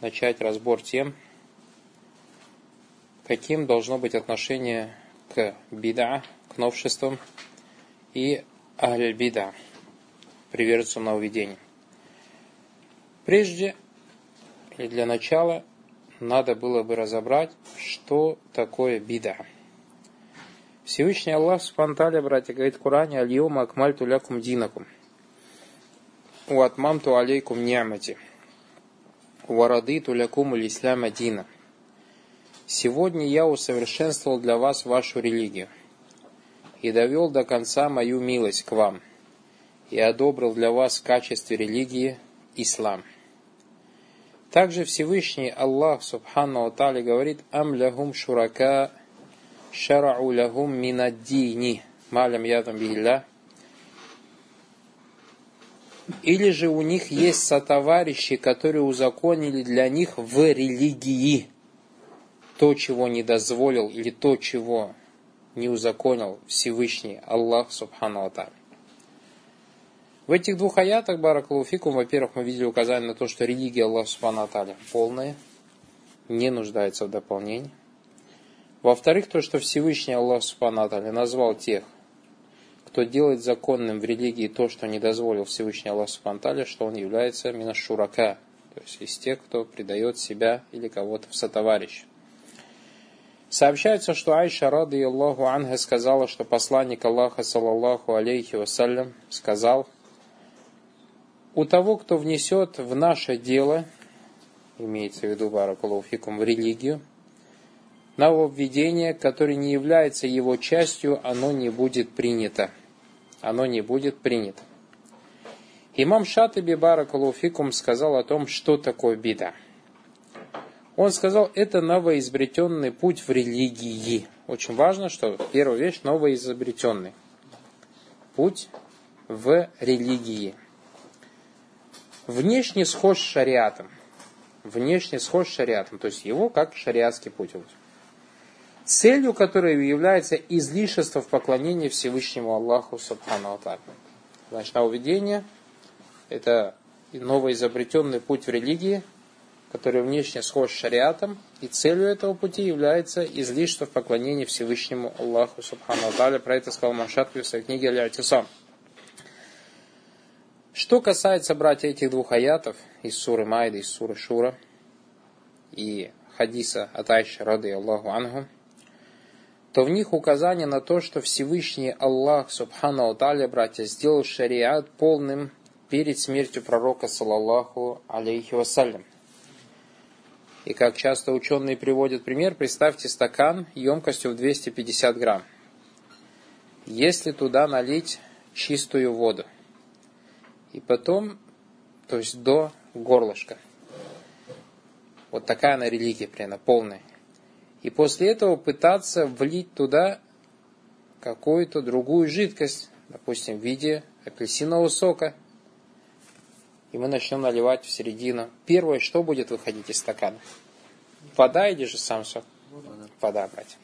начать разбор тем, каким должно быть отношение к бида, к новшествам и аль-бида, приверженцам нововведений. Прежде для начала надо было бы разобрать, что такое бида. Всевышний Аллах Субтитры, братья, говорит в Коране, «Аль-Йома акмальту лякум динакум, у атмамту алейкум ни'мати, варадиту лякум ислама дина». Сегодня я усовершенствовал для вас вашу религию и довел до конца мою милость к вам и одобрил для вас в качестве религии ислам. Также Всевышний Аллах Субхану Атали говорит «Ам лягум шурака шарау лягум минаддини малям ядам бихилля». Или же у них есть сотоварищи, которые узаконили для них в религии то, чего не дозволил, или то, чего не узаконил Всевышний Аллах Субхану Атали. В этих двух аятах, Баракалуфикум, во-первых, мы видели указание на то, что религия Аллаха Субхану полная, не нуждается в дополнении. Во-вторых, то, что Всевышний Аллах Субхану назвал тех, кто делает законным в религии то, что не дозволил Всевышний Аллах Субхану что он является минашурака, то есть из тех, кто предает себя или кого-то в сотоварищ. Сообщается, что Айша, рады Аллаху Анха, сказала, что посланник Аллаха, саллаллаху алейхи вассалям, сказал – у того, кто внесет в наше дело, имеется в виду Баракулуфикум, в религию, нововведение, которое не является его частью, оно не будет принято. Оно не будет принято. Имам Шатаби Баракулуфикум сказал о том, что такое беда. Он сказал, это новоизобретенный путь в религии. Очень важно, что первая вещь новоизобретенный путь в религии внешне схож с шариатом. Внешне схож с шариатом, то есть его как шариатский путь. Целью которой является излишество в поклонении Всевышнему Аллаху Субхану Атаку. Значит, нововведение – это новоизобретенный путь в религии, который внешне схож с шариатом, и целью этого пути является излишество в поклонении Всевышнему Аллаху Субхану Атаку. Про это сказал Машатви в своей книге Аля-Атисам. Что касается, братья, этих двух аятов из суры Майда, из суры Шура и хадиса от Айши, рады Аллаху Ангу, то в них указание на то, что Всевышний Аллах, Субхану Аталя, братья, сделал шариат полным перед смертью пророка, саллаллаху алейхи вассалям. И как часто ученые приводят пример, представьте стакан емкостью в 250 грамм. Если туда налить чистую воду – и потом, то есть до горлышка. Вот такая она религия, прямо полная. И после этого пытаться влить туда какую-то другую жидкость, допустим, в виде апельсинового сока. И мы начнем наливать в середину. Первое, что будет выходить из стакана? Вода или же сам сок? Вода, Вода братья.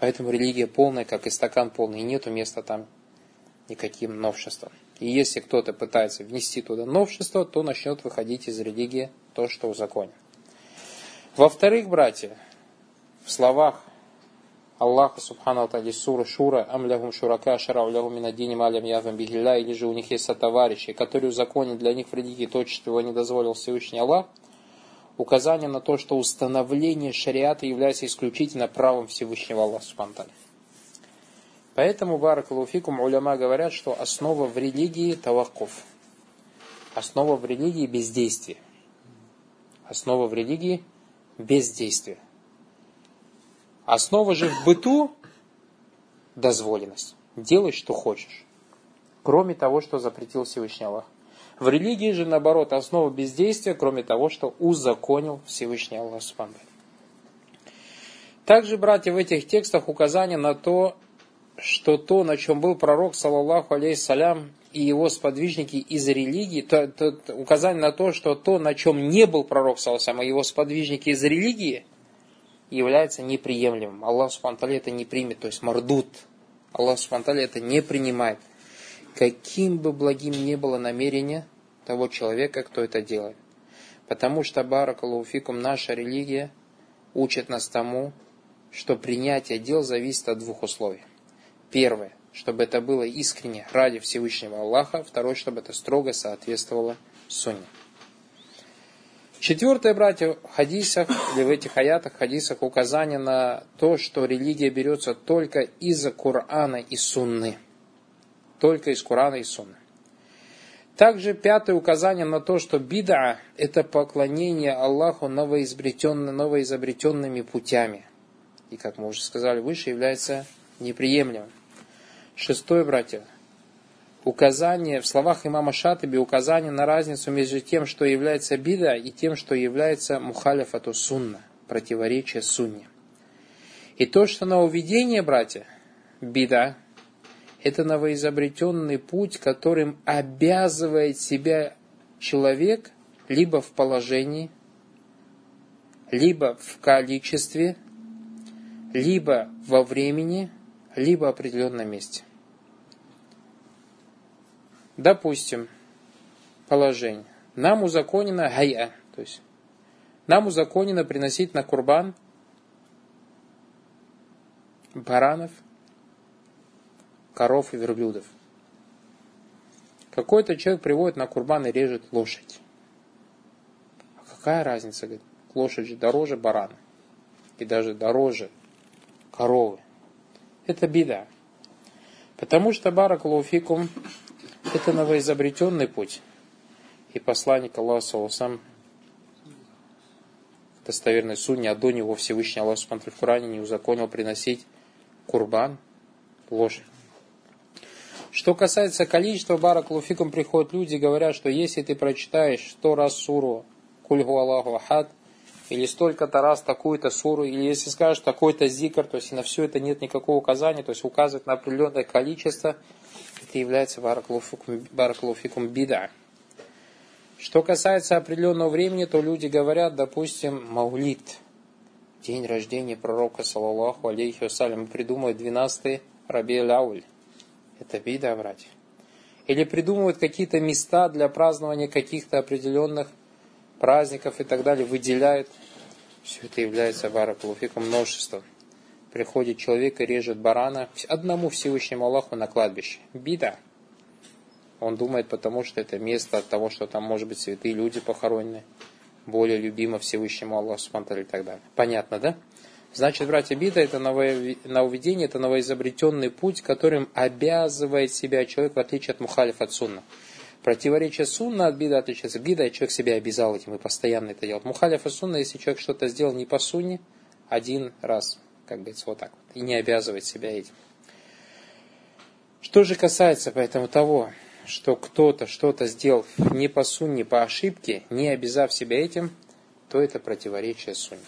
Поэтому религия полная, как и стакан полный, и нету места там никаким новшеством. И если кто-то пытается внести туда новшество, то начнет выходить из религии то, что в законе. Во-вторых, братья, в словах Аллаха Субхану Тали Сура Шура Амлягум Шурака Шарау Лягу Минадини Малям Язам Бигилля или же у них есть сотоварищи, которые узаконят для них в религии то, чего не дозволил Всевышний Аллах, указание на то, что установление шариата является исключительно правом Всевышнего Аллаха Субхану Поэтому, баракалуфикум, уляма говорят, что основа в религии таваккуф. Основа в религии бездействие. Основа в религии бездействие. Основа же в быту дозволенность. Делай, что хочешь. Кроме того, что запретил Всевышний Аллах. В религии же, наоборот, основа бездействия, кроме того, что узаконил Всевышний Аллах Субхану. Также, братья, в этих текстах указание на то, что то, на чем был пророк, саллаллаху алейхиссалям, и его сподвижники из религии, то, то, указание на то, что то, на чем не был пророк, саллаллаху а его сподвижники из религии, является неприемлемым. Аллах Субхану это не примет, то есть мордут. Аллах Субхану это не принимает. Каким бы благим ни было намерение того человека, кто это делает. Потому что, баракалуфикум, наша религия учит нас тому, что принятие дел зависит от двух условий. Первое, чтобы это было искренне ради Всевышнего Аллаха. Второе, чтобы это строго соответствовало Сунне. Четвертое, братья, в хадисах, или в этих аятах, хадисах указание на то, что религия берется только из Корана и Сунны. Только из Корана и Сунны. Также пятое указание на то, что бида – это поклонение Аллаху новоизобретенными путями. И, как мы уже сказали выше, является неприемлемым. Шестое, братья, указание, в словах имама Шатаби указание на разницу между тем, что является бида, и тем, что является мухалифату сунна, противоречие сунне. И то, что нововведение, братья, бида, это новоизобретенный путь, которым обязывает себя человек либо в положении, либо в количестве, либо во времени, либо в определенном месте – Допустим, положение. Нам узаконено гая, то есть нам узаконено приносить на курбан баранов, коров и верблюдов. Какой-то человек приводит на курбан и режет лошадь. А какая разница? Говорит, лошадь же дороже барана. И даже дороже коровы. Это беда. Потому что баракалуфикум это новоизобретенный путь. И посланник Аллаха сам достоверной сунне, а до него Всевышний Аллах в Коране не узаконил приносить курбан, лошадь. Что касается количества барак луфиком приходят люди, говорят, что если ты прочитаешь сто раз суру Кульгу Аллаху Ахад, или столько-то раз такую-то суру, или если скажешь такой-то зикр, то есть и на все это нет никакого указания, то есть указывает на определенное количество, это является бараклуфикум бида. Что касается определенного времени, то люди говорят, допустим, маулит, день рождения пророка, саллаллаху алейхи вассалям, придумывают 12 Раби Лауль. Это бида, братья. Или придумывают какие-то места для празднования каких-то определенных праздников и так далее, выделяют. Все это является баракулуфиком множеством приходит человек и режет барана одному Всевышнему Аллаху на кладбище. Бида. Он думает, потому что это место от того, что там, может быть, святые люди похоронены, более любимо Всевышнему Аллаху Субтитры и так далее. Понятно, да? Значит, братья, бида это нововведение, это новоизобретенный путь, которым обязывает себя человек, в отличие от мухалиф, от сунна. Противоречие сунна от бида отличается. Бида, человек себя обязал этим и постоянно это делает. Мухалиф от сунна, если человек что-то сделал не по сунне, один раз как говорится, вот так вот, и не обязывать себя этим. Что же касается поэтому того, что кто-то что-то сделал не по сунне, по ошибке, не обязав себя этим, то это противоречие сунне.